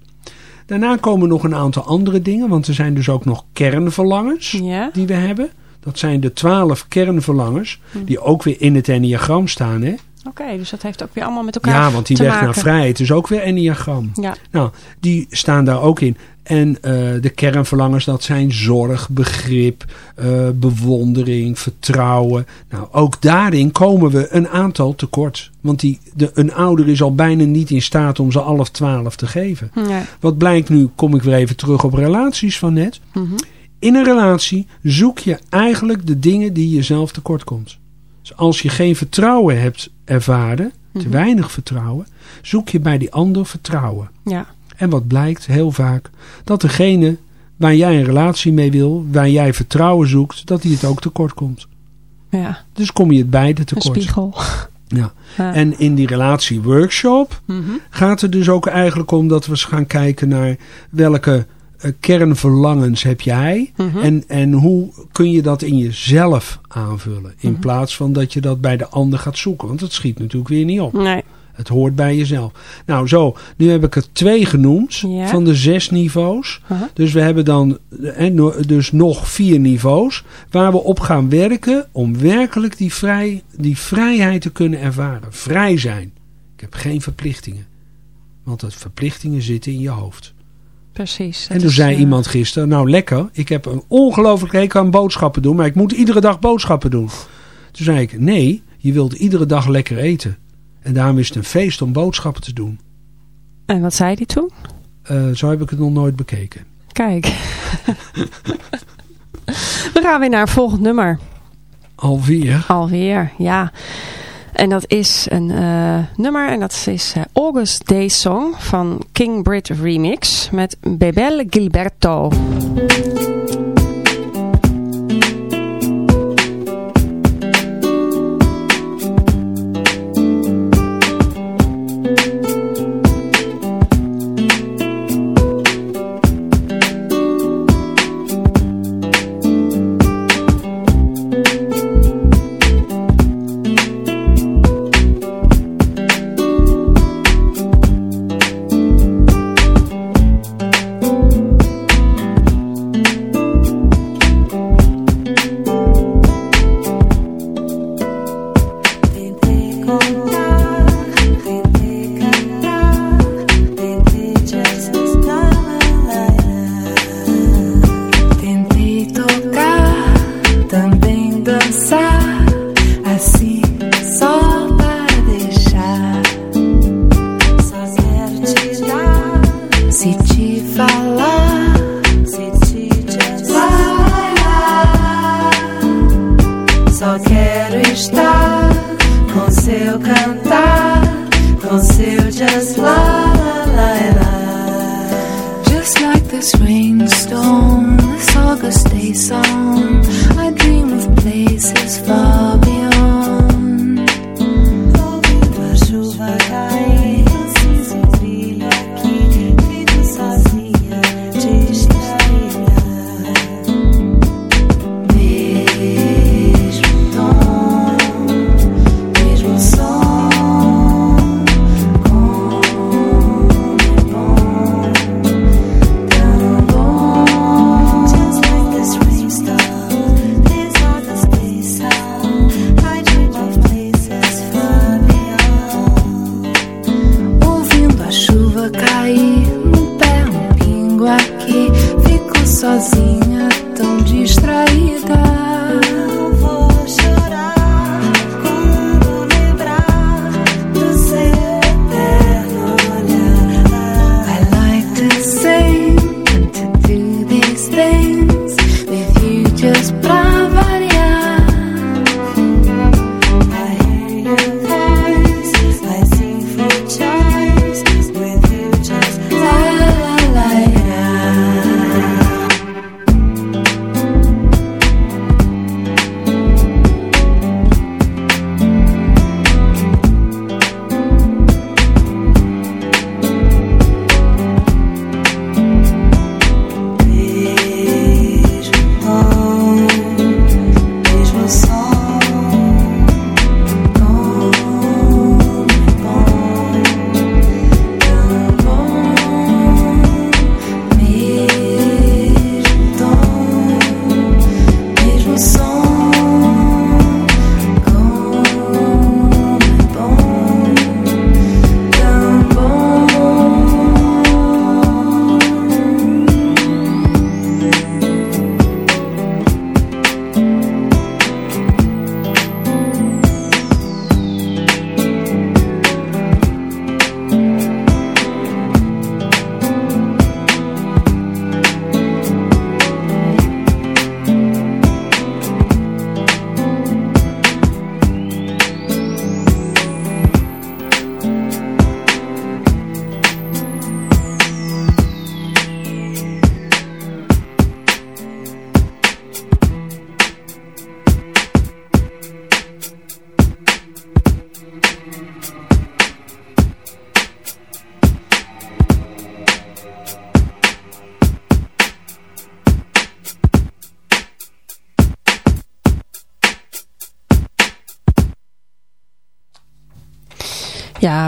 Daarna komen nog een aantal andere dingen, want er zijn dus ook nog kernverlangens Ja. die we hebben. Dat zijn de twaalf kernverlangens, die ook weer in het enneagram staan. Hè? Oké, dus dat heeft ook weer allemaal met elkaar Ja, want die te weg maken. naar vrijheid is ook weer enneagram. Ja. Nou, die staan daar ook in. En eh, de kernverlangens, dat zijn zorg, begrip, eh, bewondering, vertrouwen. Nou, ook daarin komen we een aantal tekort. Want die, de, een ouder is al bijna niet in staat om ze alle twaalf te geven. Wat blijkt nu, kom ik weer even terug op relaties van net. Mhm. In een relatie zoek je eigenlijk de dingen die jezelf tekort komt. Dus als je geen vertrouwen hebt ervaren, te weinig vertrouwen, zoek je bij die ander vertrouwen. Ja. En wat blijkt heel vaak? Dat degene waar jij een relatie mee wil, waar jij vertrouwen zoekt, dat die het ook tekort komt. Ja, Dus kom je het beide een tekort. spiegel. Ja. Ja. En in die relatieworkshop Mhm. gaat het dus ook eigenlijk om dat we eens gaan kijken naar welke kernverlangens heb jij Mhm. en, en hoe kun je dat in jezelf aanvullen. In Mhm. plaats van dat je dat bij de ander gaat zoeken. Want dat schiet natuurlijk weer niet op. Nee. Het hoort bij jezelf. Nou zo, nu heb ik er twee genoemd Ja. van de zes niveaus. Aha. Dus we hebben dan eh, no- dus nog vier niveaus waar we op gaan werken om werkelijk die, vrij, die vrijheid te kunnen ervaren. Vrij zijn. Ik heb geen verplichtingen. Want dat verplichtingen zitten in je hoofd. Precies. en toen is, zei eh, iemand gisteren, nou lekker, ik heb een ongelooflijk hekel aan boodschappen doen, maar ik moet iedere dag boodschappen doen. Toen zei ik, nee, je wilt iedere dag lekker eten. En daarom is het een feest om boodschappen te doen. En wat zei die toen? Eh, zo heb ik het nog nooit bekeken. Kijk. (laughs) We gaan weer naar het volgende nummer. Alweer. Alweer, ja. En dat is een eh, nummer en dat is eh, August Day Song van King Brit Remix met Bebel Gilberto.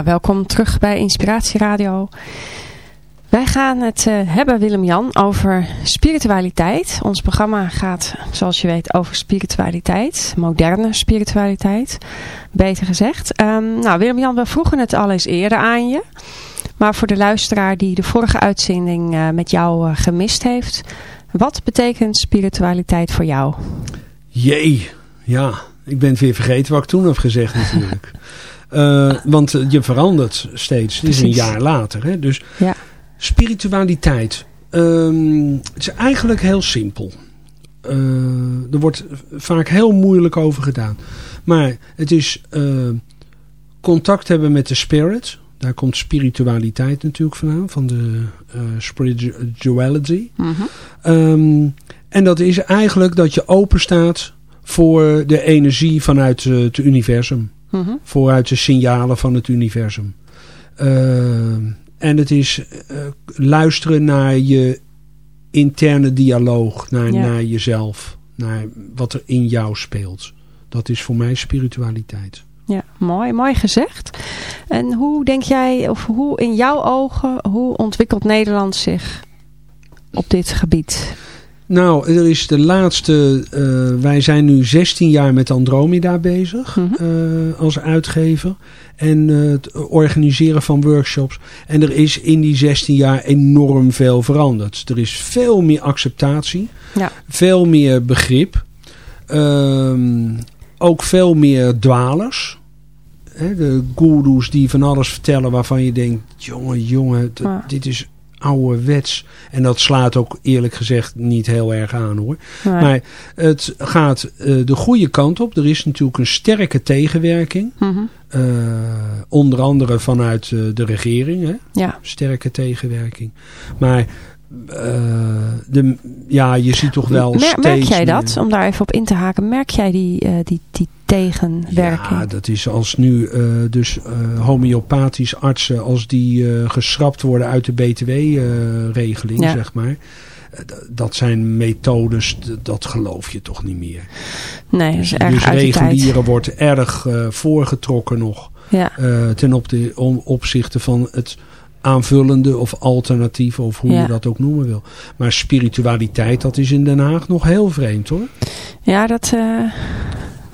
Ja, welkom terug bij Inspiratie Radio. Wij gaan het eh, hebben, Willem-Jan, over spiritualiteit. Ons programma gaat, zoals je weet, over spiritualiteit. Moderne spiritualiteit, beter gezegd. Ehm, nou, Willem-Jan, we vroegen het al eens eerder aan je. Maar voor de luisteraar die de vorige uitzending eh, met jou eh, gemist heeft. Wat betekent spiritualiteit voor jou? Jee, ja. Ik ben het weer vergeten wat ik toen heb gezegd (laughs) natuurlijk. Eh, want je verandert steeds. Het is een Precies. jaar later. Hè? Dus Ja. spiritualiteit. ehm, het is eigenlijk heel simpel. Eh, er wordt vaak heel moeilijk over gedaan. Maar het is eh, contact hebben met de spirit. Daar komt spiritualiteit natuurlijk vandaan. Van de spirituality. Ehm, en dat is eigenlijk dat je open staat voor de energie vanuit het universum. Vooruit de signalen van het universum. Ehm, en het is eh, luisteren naar je interne dialoog. Naar, Ja. naar jezelf. Naar wat er in jou speelt. Dat is voor mij spiritualiteit. Ja, mooi, mooi gezegd. En hoe denk jij, of hoe in jouw ogen, hoe ontwikkelt Nederland zich op dit gebied? Nou, er is de laatste... eh, wij zijn nu 16 jaar met Andromeda bezig. Mhm. eh, als uitgever. En eh, het organiseren van workshops. En er is in die 16 jaar enorm veel veranderd. Er is veel meer acceptatie. Ja. Veel meer begrip. Ehm, ook veel meer dwalers. Hè, de goeroes die van alles vertellen waarvan je denkt... jongen, jongen, Ja. dit is ouderwets. En dat slaat ook eerlijk gezegd niet heel erg aan hoor. Nee. Maar het gaat eh, de goede kant op. Er is natuurlijk een sterke tegenwerking. Mhm. Eh, onder andere vanuit eh, de regering. Hè? Ja, Sterke tegenwerking. Maar de, ja, je ziet toch wel Mer- steeds merk jij meer- dat? Om daar even op in te haken. Merk jij die, die, die Ja, dat is als nu eh, dus eh homeopathisch artsen, als die eh, geschrapt worden uit de btw-regeling, Ja. zeg maar. Dat zijn methodes, dat geloof je toch niet meer. nee, dat is Dus, erg dus de regulieren wordt erg voorgetrokken nog. Ja, ten opte- om- opzichte van het aanvullende of alternatieve of hoe Ja. je dat ook noemen wil. Maar spiritualiteit, dat is in Den Haag nog heel vreemd hoor. ja dat,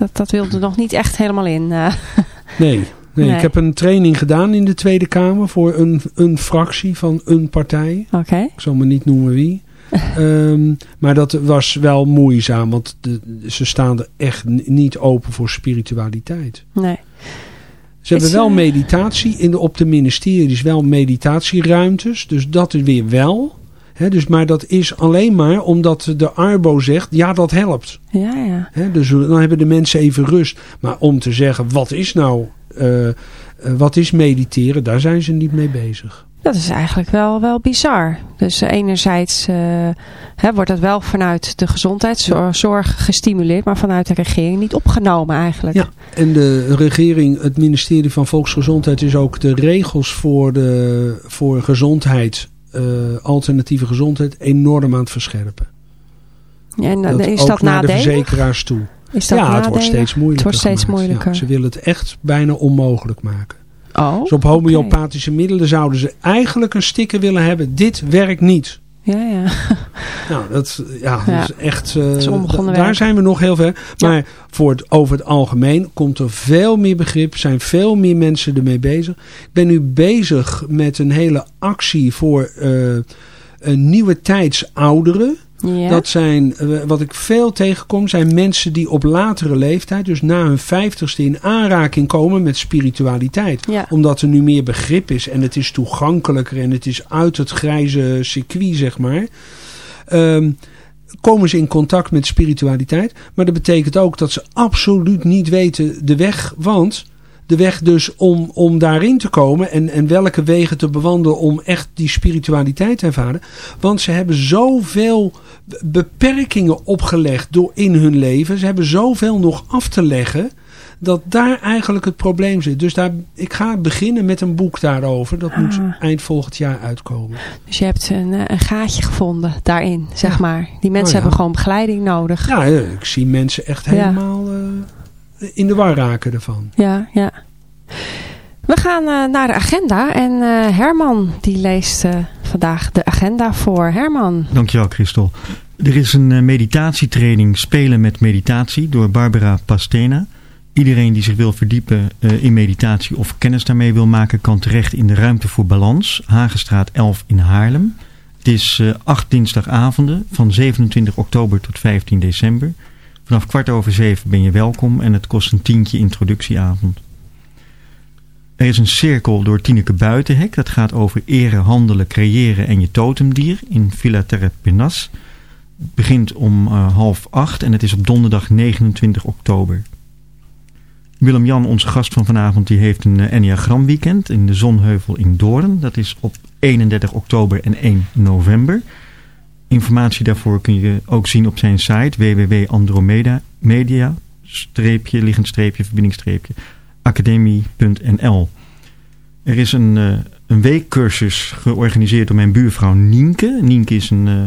dat, dat wilde nog niet echt helemaal in. eh. Nee, nee, Nee. ik heb een training gedaan in de Tweede Kamer voor een, een fractie van een partij. Oké, Ik zal me niet noemen wie. (laughs) Ehm, maar dat was wel moeizaam, want de, ze staan er echt niet open voor spiritualiteit. nee. Ze hebben wel eh, meditatie in de, op de ministeries, wel meditatieruimtes. Dus dat is weer wel. Dus, maar dat is alleen maar omdat de Arbo zegt, ja dat helpt. Ja, ja. Dus dan hebben de mensen even rust. Maar om te zeggen, wat is nou, eh, eh, wat is mediteren, daar zijn ze niet mee bezig. Dat is eigenlijk wel, wel bizar. Dus eh, enerzijds hè, wordt dat wel vanuit de gezondheidszorg gestimuleerd, maar vanuit de regering niet opgenomen eigenlijk. Ja, en de regering, het ministerie van Volksgezondheid is ook de regels voor, de, voor gezondheid, alternatieve gezondheid, enorm aan het verscherpen. En eh, Dat is ook dat naar de verzekeraars toe. Is dat ja, het wordt steeds moeilijker. Het wordt steeds gemaakt. moeilijker. Ja, ze willen het echt bijna onmogelijk maken. Oh, Dus op homeopathische middelen zouden ze eigenlijk een sticker willen hebben. Dit werkt niet. Ja, ja. Nou, dat, ja, Ja. dat is echt. eh, is daar zijn we nog heel ver. Maar voor het, over het algemeen komt er veel meer begrip. Zijn veel meer mensen ermee bezig. Ik ben nu bezig met een hele actie voor eh, een nieuwe tijds ouderen. Ja. Dat zijn, eh, wat ik veel tegenkom, zijn mensen die op latere leeftijd, dus na hun vijftigste, in aanraking komen met spiritualiteit. Ja. Omdat er nu meer begrip is en het is toegankelijker en het is uit het grijze circuit, zeg maar. Ehm, komen ze in contact met spiritualiteit. Maar dat betekent ook dat ze absoluut niet weten de weg. Want de weg dus om, om daarin te komen en, en welke wegen te bewandelen om echt die spiritualiteit te ervaren. Want ze hebben zoveel be- beperkingen opgelegd door in hun leven. Ze hebben zoveel nog af te leggen. Dat daar eigenlijk het probleem zit. Dus daar, ik ga beginnen met een boek daarover. Dat moet Ah. eind volgend jaar uitkomen. Dus je hebt een, eh, een gaatje gevonden daarin, zeg Ja. maar. Die mensen Oh, ja. hebben gewoon begeleiding nodig. Ja, eh, ik zie mensen echt Ja. helemaal eh, in de war raken ervan. Ja, ja. We gaan eh, naar de agenda en eh, Herman die leest eh, vandaag de agenda voor. Herman. Dankjewel Christel. Er is een meditatietraining Spelen met Meditatie door Barbara Pastena. Iedereen die zich wil verdiepen eh, in meditatie of kennis daarmee wil maken... kan terecht in de Ruimte voor Balans, Hagenstraat 11 in Haarlem. Het is eh, acht dinsdagavonden van 27 oktober tot 15 december. Vanaf kwart over zeven ben je welkom en het kost een tientje introductieavond. Er is een cirkel door Tineke Buitenhek. Dat gaat over eren, handelen, creëren en je totemdier in Villa Terrepenas. Het begint om eh, half acht en het is op donderdag 29 oktober. Willem-Jan, onze gast van vanavond, die heeft een uh, Enneagram weekend in de Zonheuvel in Doorn. Dat is op 31 oktober en 1 november. Informatie daarvoor kun je ook zien op zijn site www.andromeda media streepje, liggend streepje, verbindingstreepje academie.nl. Er is een, uh, een weekcursus georganiseerd door mijn buurvrouw Nienke. Nienke is een, uh,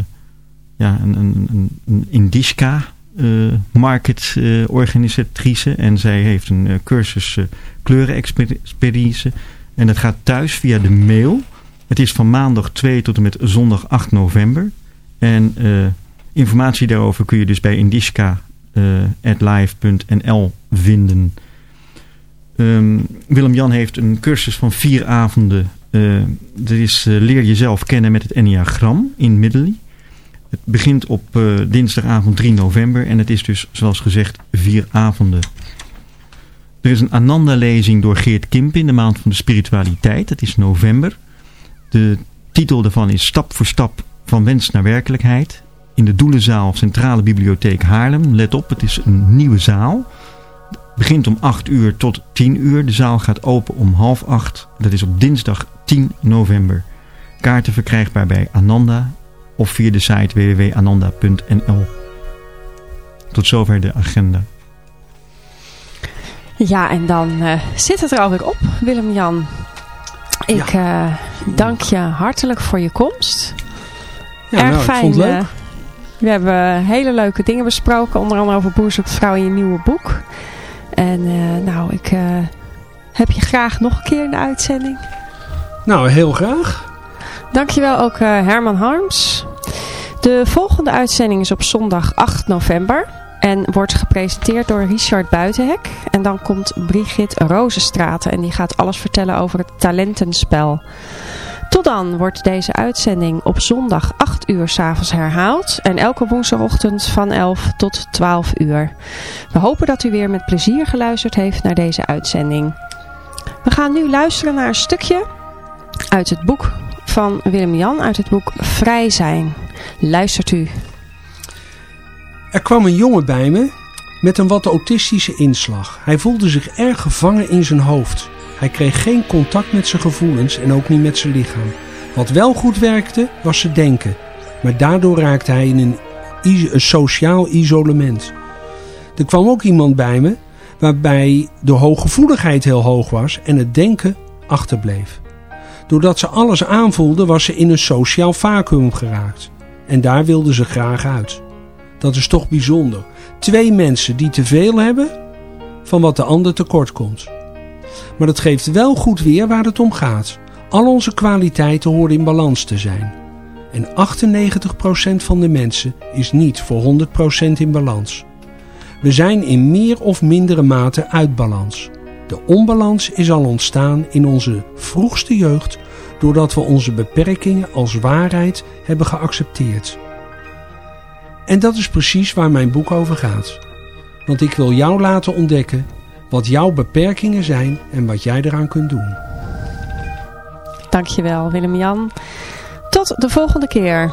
ja, een, een, een, een Indisca uh, market organisatrice. En zij heeft een cursus kleurenexperience. En dat gaat thuis via de mail. Het is van maandag 2 tot en met zondag 8 november. En informatie daarover kun je dus bij indisca.live.nl vinden. Um, Willem-Jan heeft een cursus van vier avonden. Uh, dat is uh, Leer jezelf kennen met het Enneagram in Middelie. Het begint op uh, dinsdagavond 3 november en het is dus zoals gezegd vier avonden. Er is een Ananda-lezing door Geert Kimp in de maand van de spiritualiteit. Dat is november. De titel daarvan is Stap voor stap van wens naar werkelijkheid. In de Doelenzaal Centrale Bibliotheek Haarlem. Let op, het is een nieuwe zaal begint om 8 uur tot 10 uur. De zaal gaat open om half 8. Dat is op dinsdag 10 november. Kaarten verkrijgbaar bij Ananda of via de site www.ananda.nl. Tot zover de agenda. Ja, en dan uh, zit het er alweer op, Willem-Jan. Ik ja. uh, dank je hartelijk voor je komst. Ja, Erg nou, fijn. Vond het leuk. Uh, we hebben hele leuke dingen besproken. Onder andere over Boer zoekt vrouw in je nieuwe boek. En uh, nou, ik uh, heb je graag nog een keer in de uitzending. Nou, heel graag. Dankjewel ook uh, Herman Harms. De volgende uitzending is op zondag 8 november. En wordt gepresenteerd door Richard Buitenhek. En dan komt Brigitte Rozenstraten. En die gaat alles vertellen over het talentenspel. Tot dan wordt deze uitzending op zondag 8 uur s'avonds herhaald. En elke woensdagochtend van 11 tot 12 uur. We hopen dat u weer met plezier geluisterd heeft naar deze uitzending. We gaan nu luisteren naar een stukje uit het boek van Willem-Jan. Uit het boek Vrij zijn. Luistert u. Er kwam een jongen bij me met een wat autistische inslag. Hij voelde zich erg gevangen in zijn hoofd. Hij kreeg geen contact met zijn gevoelens en ook niet met zijn lichaam. Wat wel goed werkte, was zijn denken. Maar daardoor raakte hij in een, sociaal isolement. Er kwam ook iemand bij me waarbij de hooggevoeligheid heel hoog was en het denken achterbleef. Doordat ze alles aanvoelde was ze in een sociaal vacuüm geraakt. En daar wilde ze graag uit. Dat is toch bijzonder. Twee mensen die te veel hebben van wat de ander tekort komt. Maar dat geeft wel goed weer waar het om gaat. Al onze kwaliteiten horen in balans te zijn. En 98% van de mensen is niet voor 100% in balans. We zijn in meer of mindere mate uit balans. De onbalans is al ontstaan in onze vroegste jeugd doordat we onze beperkingen als waarheid hebben geaccepteerd. En dat is precies waar mijn boek over gaat. Want ik wil jou laten ontdekken wat jouw beperkingen zijn en wat jij eraan kunt doen. Dankjewel Willem-Jan. Tot de volgende keer.